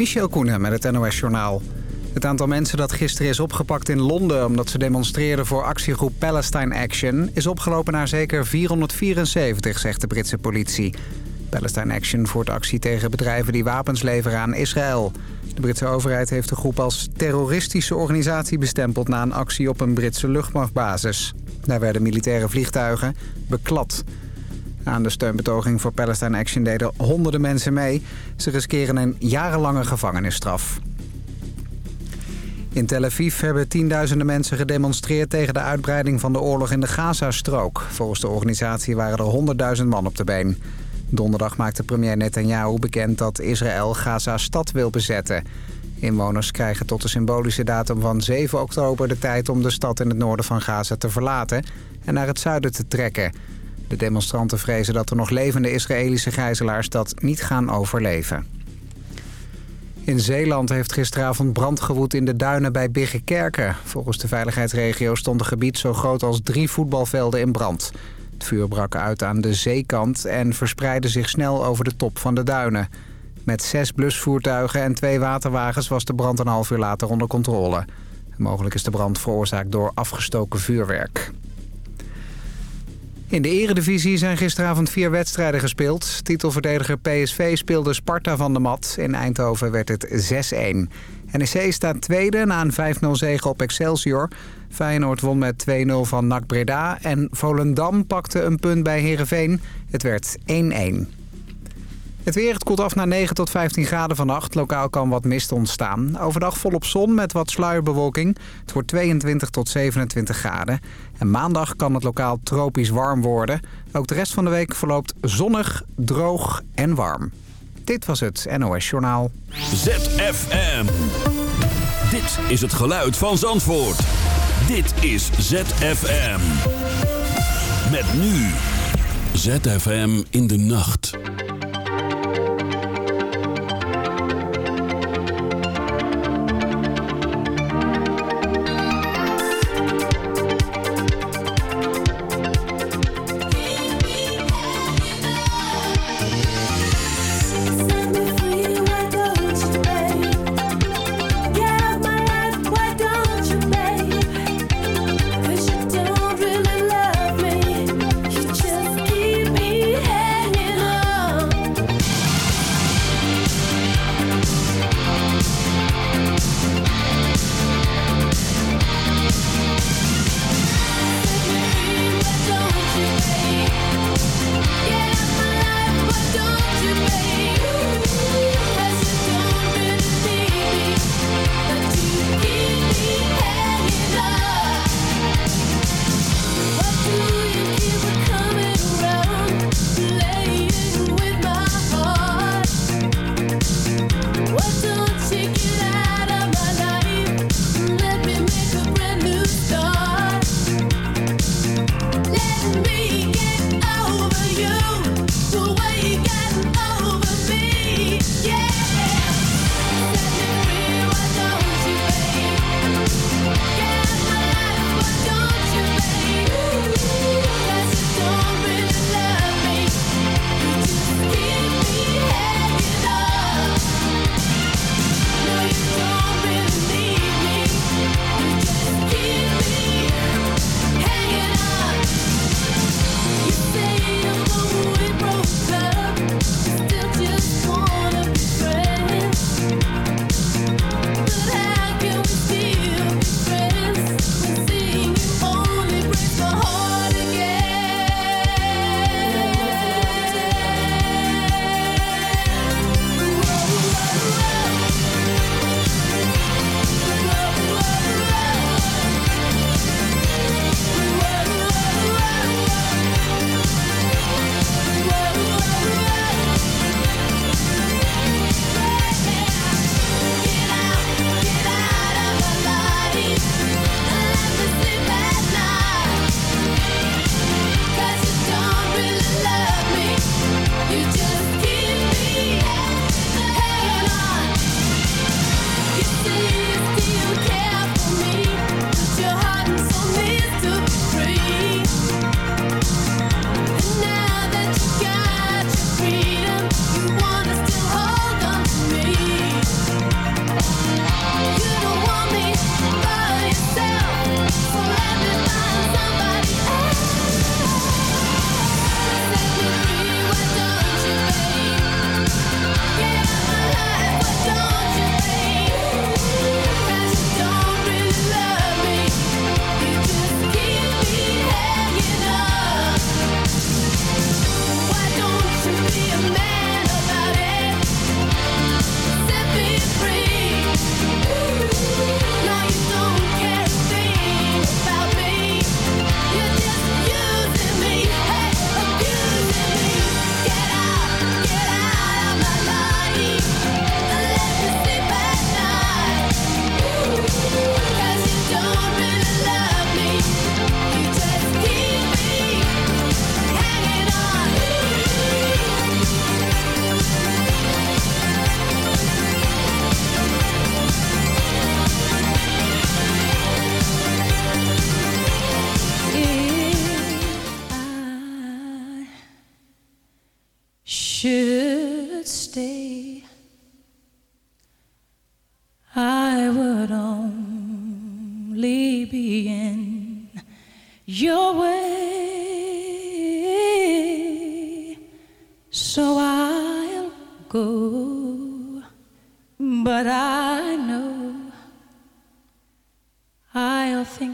Michel Koenen met het NOS-journaal. Het aantal mensen dat gisteren is opgepakt in Londen... omdat ze demonstreerden voor actiegroep Palestine Action... is opgelopen naar zeker 474, zegt de Britse politie. Palestine Action voert actie tegen bedrijven die wapens leveren aan Israël. De Britse overheid heeft de groep als terroristische organisatie bestempeld... na een actie op een Britse luchtmachtbasis. Daar werden militaire vliegtuigen beklad... Aan de steunbetoging voor Palestine Action deden honderden mensen mee. Ze riskeren een jarenlange gevangenisstraf. In Tel Aviv hebben tienduizenden mensen gedemonstreerd tegen de uitbreiding van de oorlog in de Gazastrook. Volgens de organisatie waren er honderdduizend man op de been. Donderdag maakte premier Netanyahu bekend dat Israël Gaza-stad wil bezetten. Inwoners krijgen tot de symbolische datum van 7 oktober de tijd om de stad in het noorden van Gaza te verlaten en naar het zuiden te trekken. De demonstranten vrezen dat er nog levende Israëlische gijzelaars dat niet gaan overleven. In Zeeland heeft gisteravond brand gewoed in de duinen bij Biggekerken. Volgens de veiligheidsregio stond een gebied zo groot als drie voetbalvelden in brand. Het vuur brak uit aan de zeekant en verspreidde zich snel over de top van de duinen. Met zes blusvoertuigen en twee waterwagens was de brand een half uur later onder controle. Mogelijk is de brand veroorzaakt door afgestoken vuurwerk. In de eredivisie zijn gisteravond vier wedstrijden gespeeld. Titelverdediger PSV speelde Sparta van de mat. In Eindhoven werd het 6-1. NEC staat tweede na een 5-0 zege op Excelsior. Feyenoord won met 2-0 van NAC Breda. En Volendam pakte een punt bij Heerenveen. Het werd 1-1. Het weer het koelt af naar 9 tot 15 graden vannacht. Lokaal kan wat mist ontstaan. Overdag volop zon met wat sluierbewolking. Het wordt 22 tot 27 graden. En maandag kan het lokaal tropisch warm worden. Ook de rest van de week verloopt zonnig, droog en warm. Dit was het NOS Journaal. ZFM. Dit is het geluid van Zandvoort. Dit is ZFM. Met nu. ZFM in de nacht.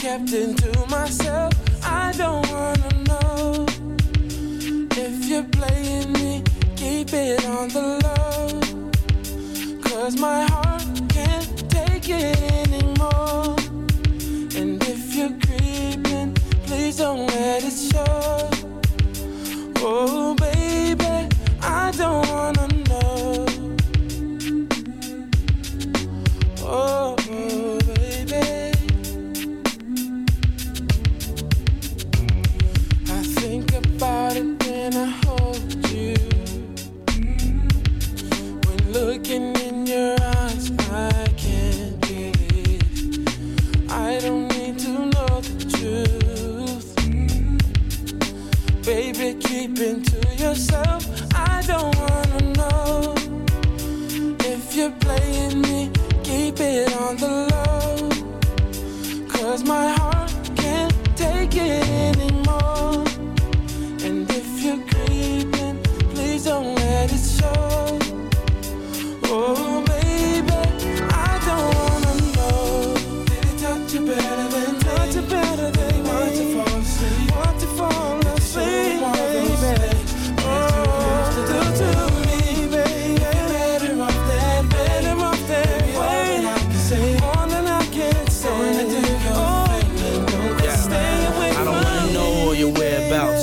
kept it to myself. I don't wanna know if you're playing me. Keep it on the low. Cause my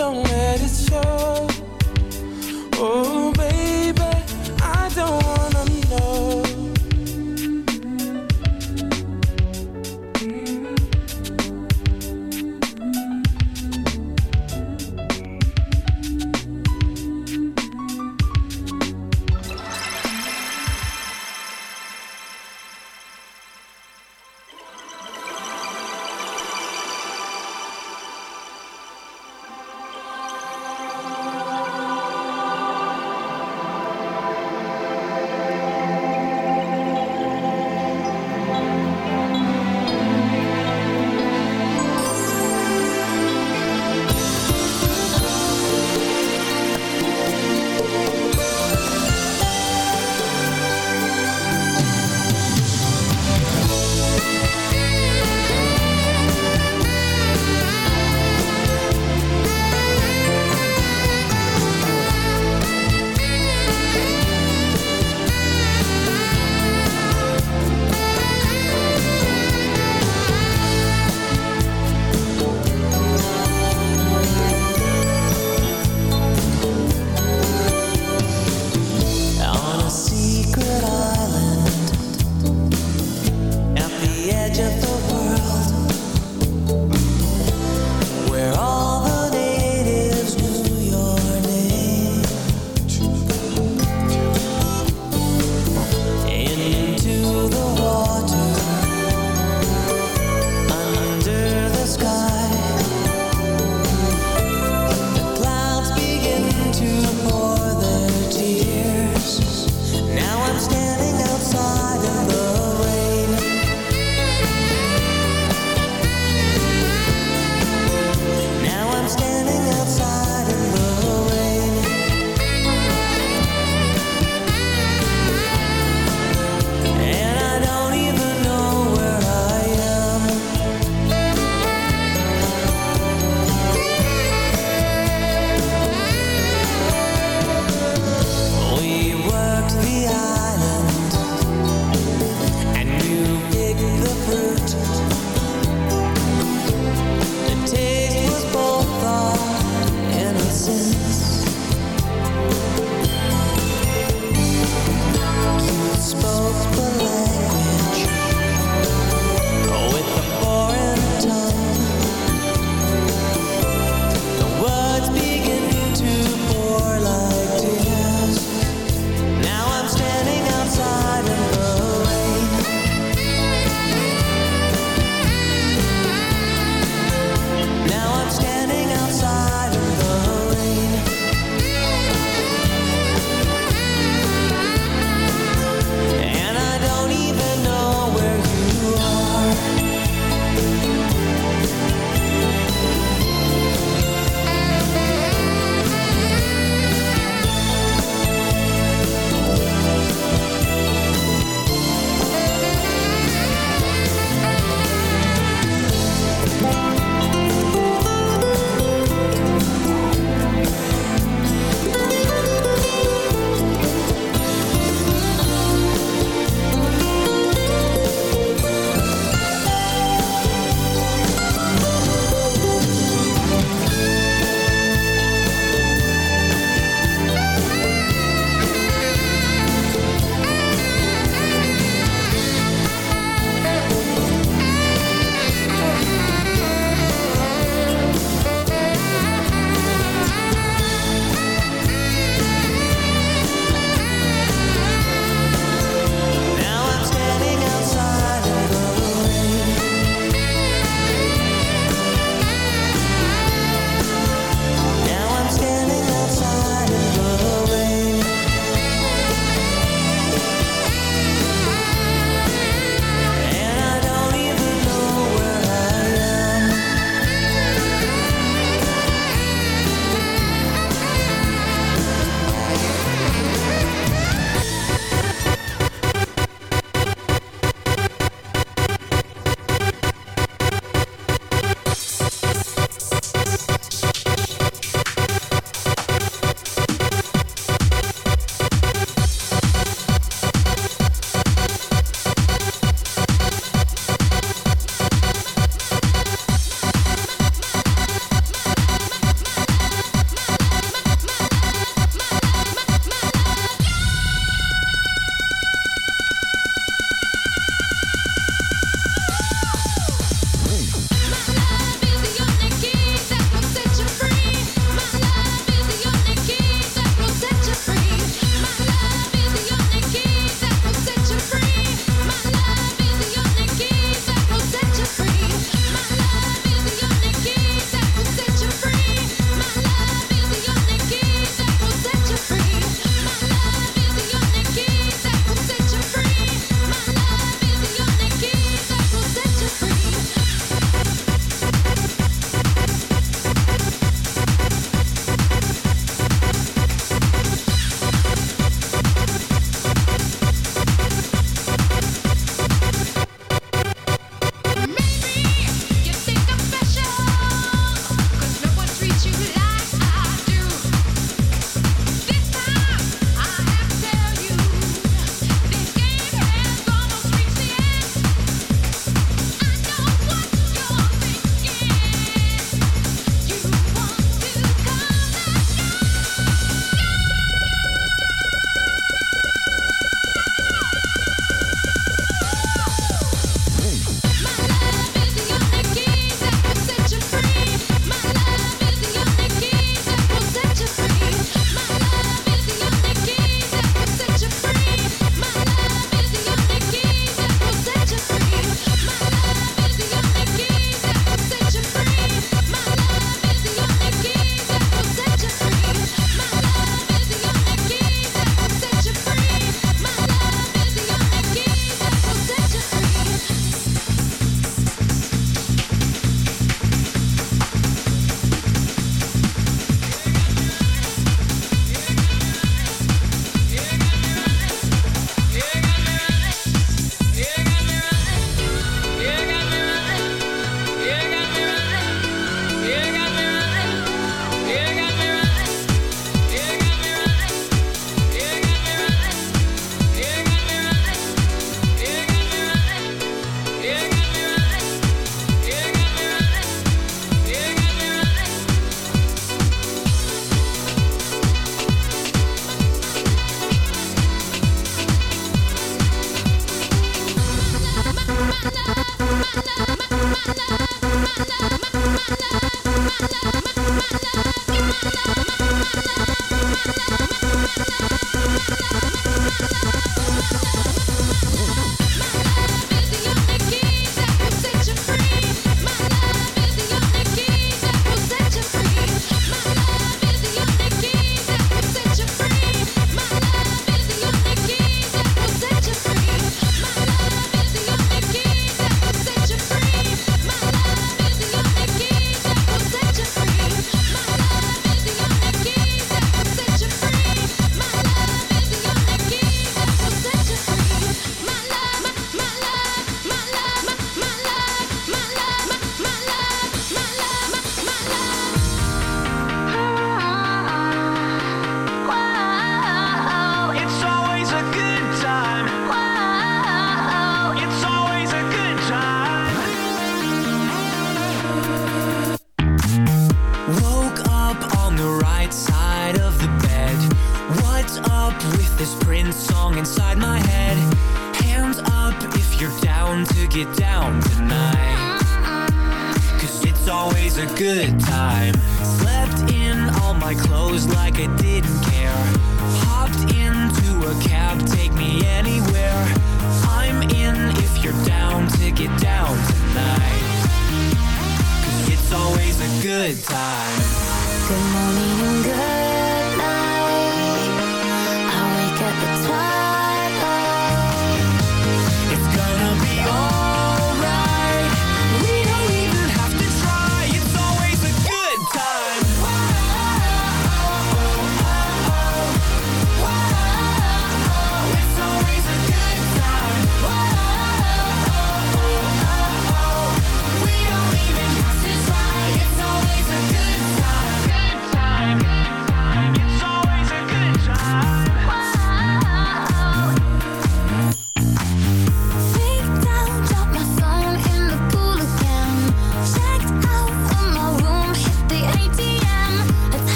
Don't let it show. Oh,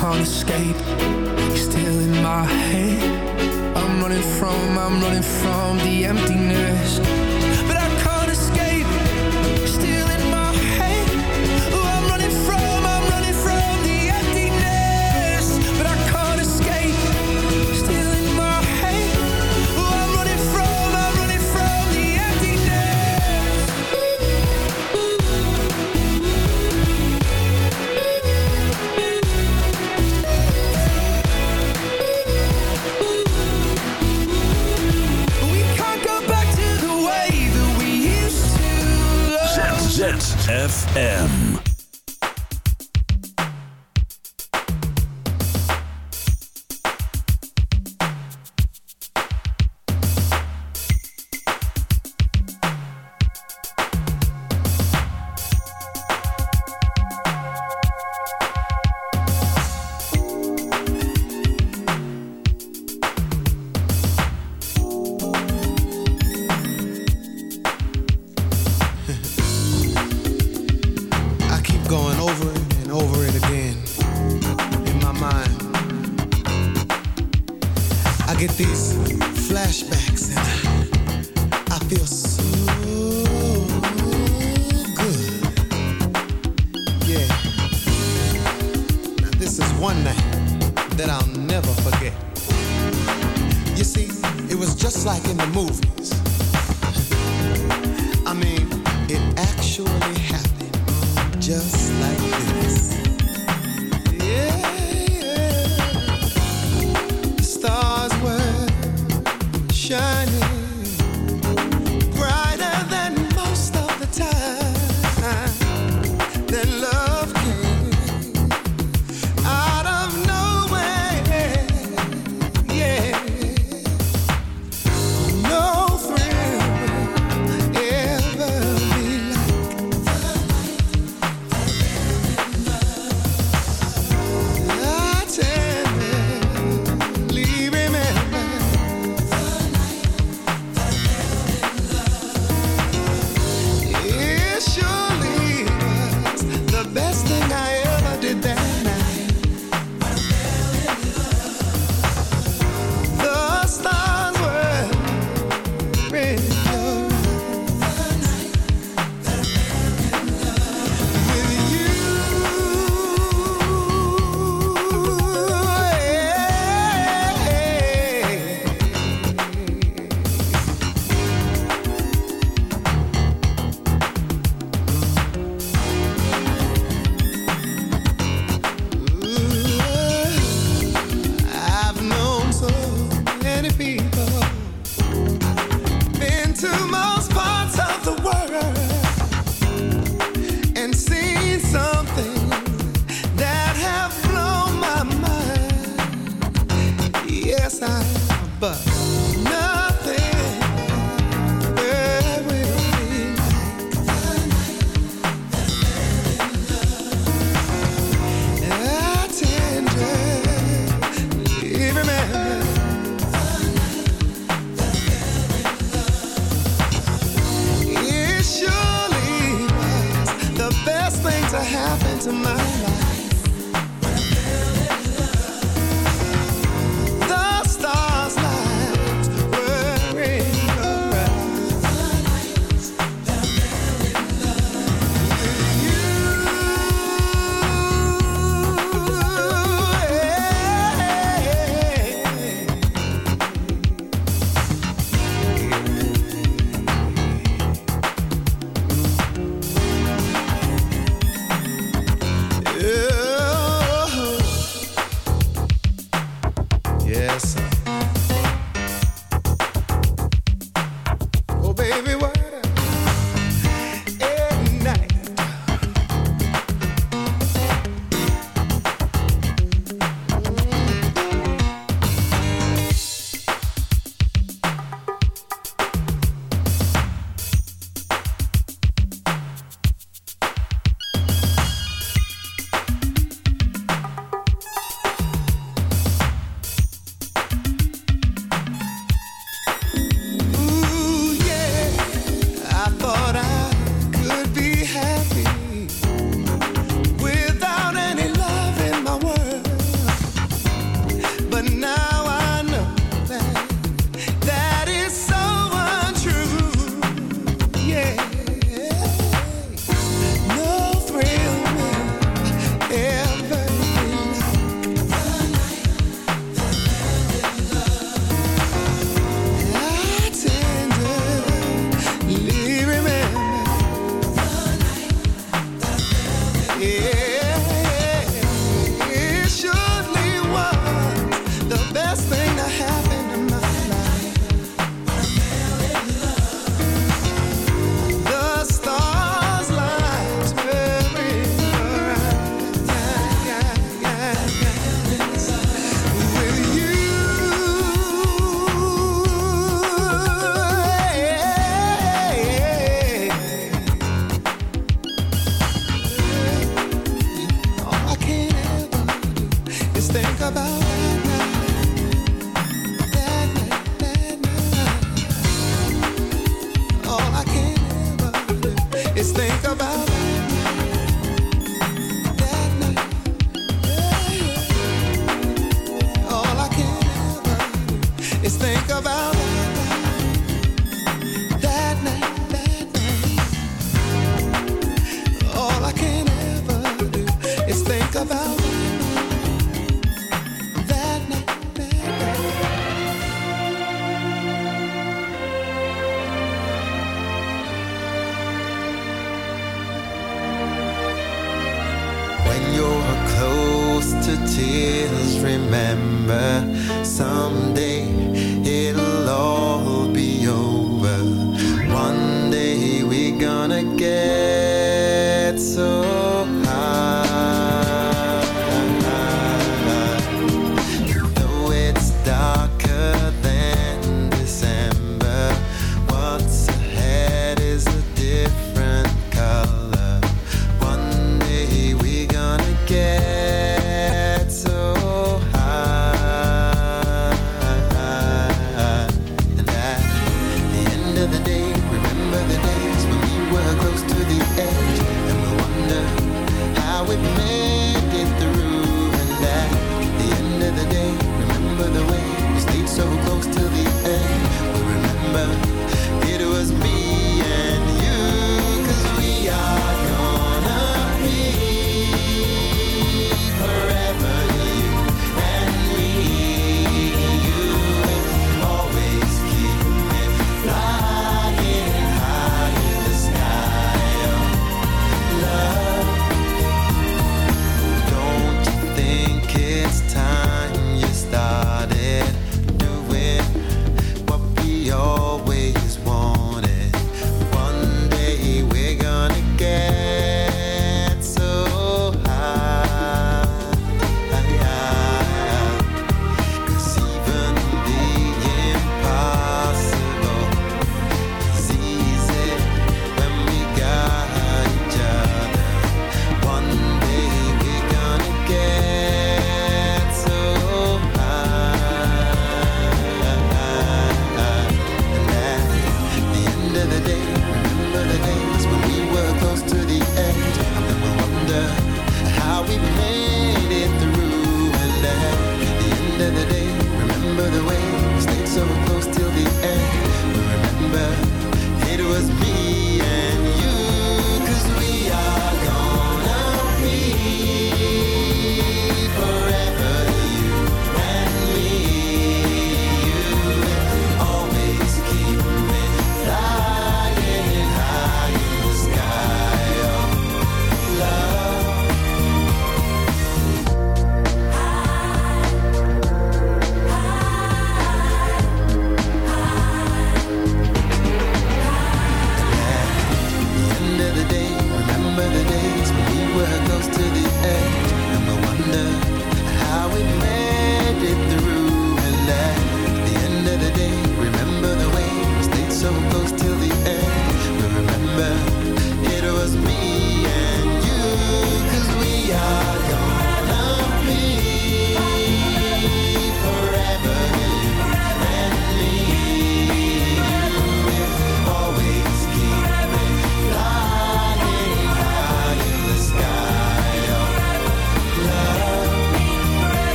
can't escape. Still in my head. I'm running from, I'm running from the emptiness. FM.